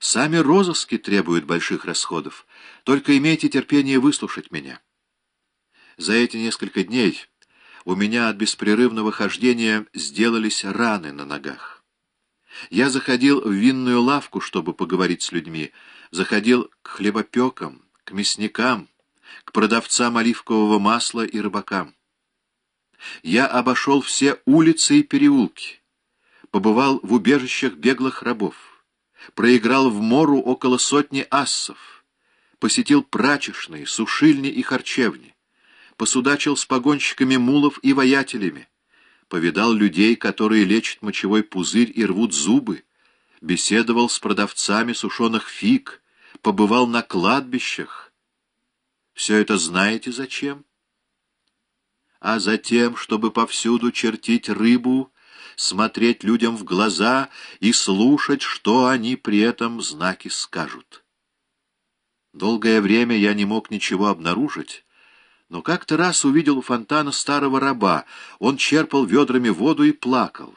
Сами розыски требуют больших расходов. Только имейте терпение выслушать меня. За эти несколько дней у меня от беспрерывного хождения сделались раны на ногах. Я заходил в винную лавку, чтобы поговорить с людьми, заходил к хлебопекам, к мясникам, к продавцам оливкового масла и рыбакам. Я обошел все улицы и переулки, побывал в убежищах беглых рабов, проиграл в мору около сотни ассов, посетил прачечные, сушильни и харчевни, посудачил с погонщиками мулов и воятелями, повидал людей, которые лечат мочевой пузырь и рвут зубы, беседовал с продавцами сушеных фиг, побывал на кладбищах. Все это знаете зачем? А затем, чтобы повсюду чертить рыбу, смотреть людям в глаза и слушать, что они при этом знаки скажут. Долгое время я не мог ничего обнаружить, но как-то раз увидел у фонтана старого раба. Он черпал ведрами воду и плакал.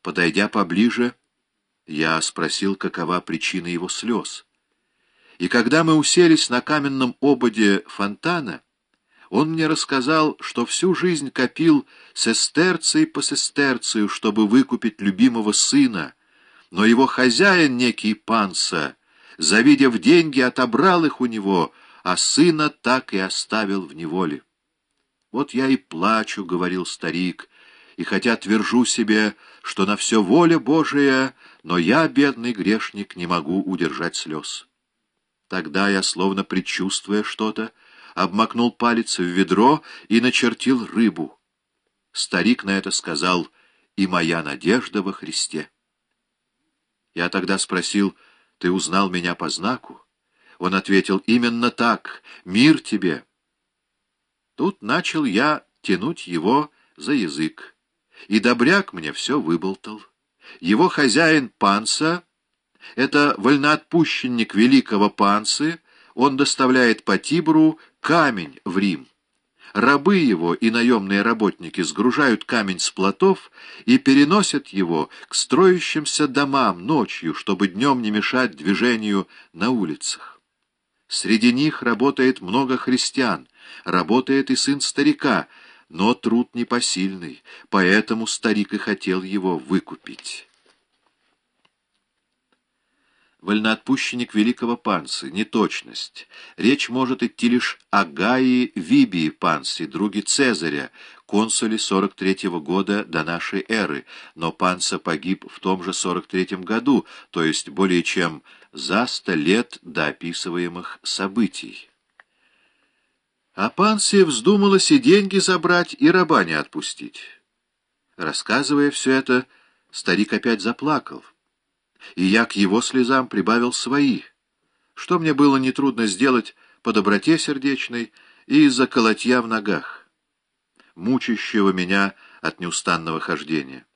Подойдя поближе, я спросил, какова причина его слез. И когда мы уселись на каменном ободе фонтана, он мне рассказал, что всю жизнь копил сестерций по сестерцию, чтобы выкупить любимого сына, но его хозяин, некий панса, завидев деньги, отобрал их у него — а сына так и оставил в неволе. «Вот я и плачу», — говорил старик, — «и хотя твержу себе, что на все воля Божия, но я, бедный грешник, не могу удержать слез». Тогда я, словно предчувствуя что-то, обмакнул палец в ведро и начертил рыбу. Старик на это сказал «И моя надежда во Христе». Я тогда спросил «Ты узнал меня по знаку?» Он ответил, «Именно так, мир тебе». Тут начал я тянуть его за язык, и добряк мне все выболтал. Его хозяин Панса — это вольноотпущенник великого Пансы, он доставляет по Тибру камень в Рим. Рабы его и наемные работники сгружают камень с плотов и переносят его к строящимся домам ночью, чтобы днем не мешать движению на улицах. Среди них работает много христиан, работает и сын старика, но труд непосильный, поэтому старик и хотел его выкупить. Вольноотпущенник великого панцы, неточность. Речь может идти лишь о Гаи Вибии Панси, друге Цезаря, консуле 43-го года до нашей эры, но Панса погиб в том же 43-м году, то есть более чем за сто лет до описываемых событий. А Пансе вздумалось и деньги забрать, и раба не отпустить. Рассказывая все это, старик опять заплакал, и я к его слезам прибавил свои, что мне было нетрудно сделать по доброте сердечной и из-за колотья в ногах, мучащего меня от неустанного хождения.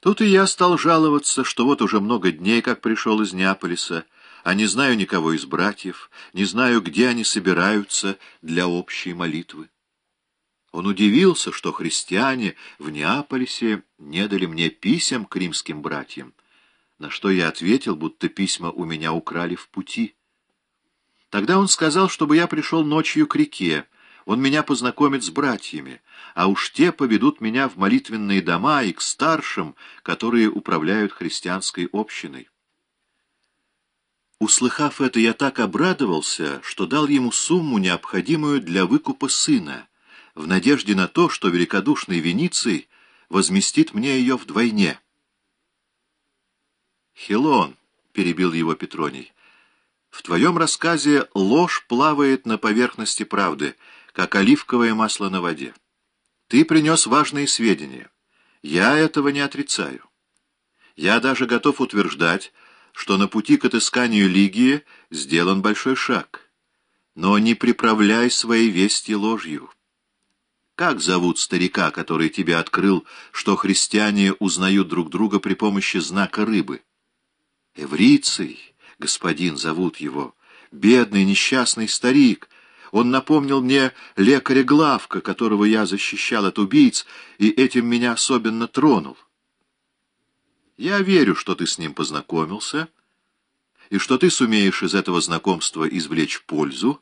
Тут и я стал жаловаться, что вот уже много дней, как пришел из Неаполиса, а не знаю никого из братьев, не знаю, где они собираются для общей молитвы. Он удивился, что христиане в Неаполисе не дали мне писем к римским братьям, на что я ответил, будто письма у меня украли в пути. Тогда он сказал, чтобы я пришел ночью к реке, он меня познакомит с братьями, а уж те поведут меня в молитвенные дома и к старшим, которые управляют христианской общиной. Услыхав это, я так обрадовался, что дал ему сумму, необходимую для выкупа сына, в надежде на то, что великодушный Вениций возместит мне ее вдвойне. «Хилон», — перебил его Петроний, — «в твоем рассказе ложь плавает на поверхности правды, как оливковое масло на воде. Ты принес важные сведения. Я этого не отрицаю. Я даже готов утверждать, что на пути к отысканию Лигии сделан большой шаг. Но не приправляй свои вести ложью. Как зовут старика, который тебе открыл, что христиане узнают друг друга при помощи знака рыбы? Эвриций, господин, зовут его. Бедный, несчастный старик — он напомнил мне лекаря Главка, которого я защищал от убийц, и этим меня особенно тронул. Я верю, что ты с ним познакомился, и что ты сумеешь из этого знакомства извлечь пользу,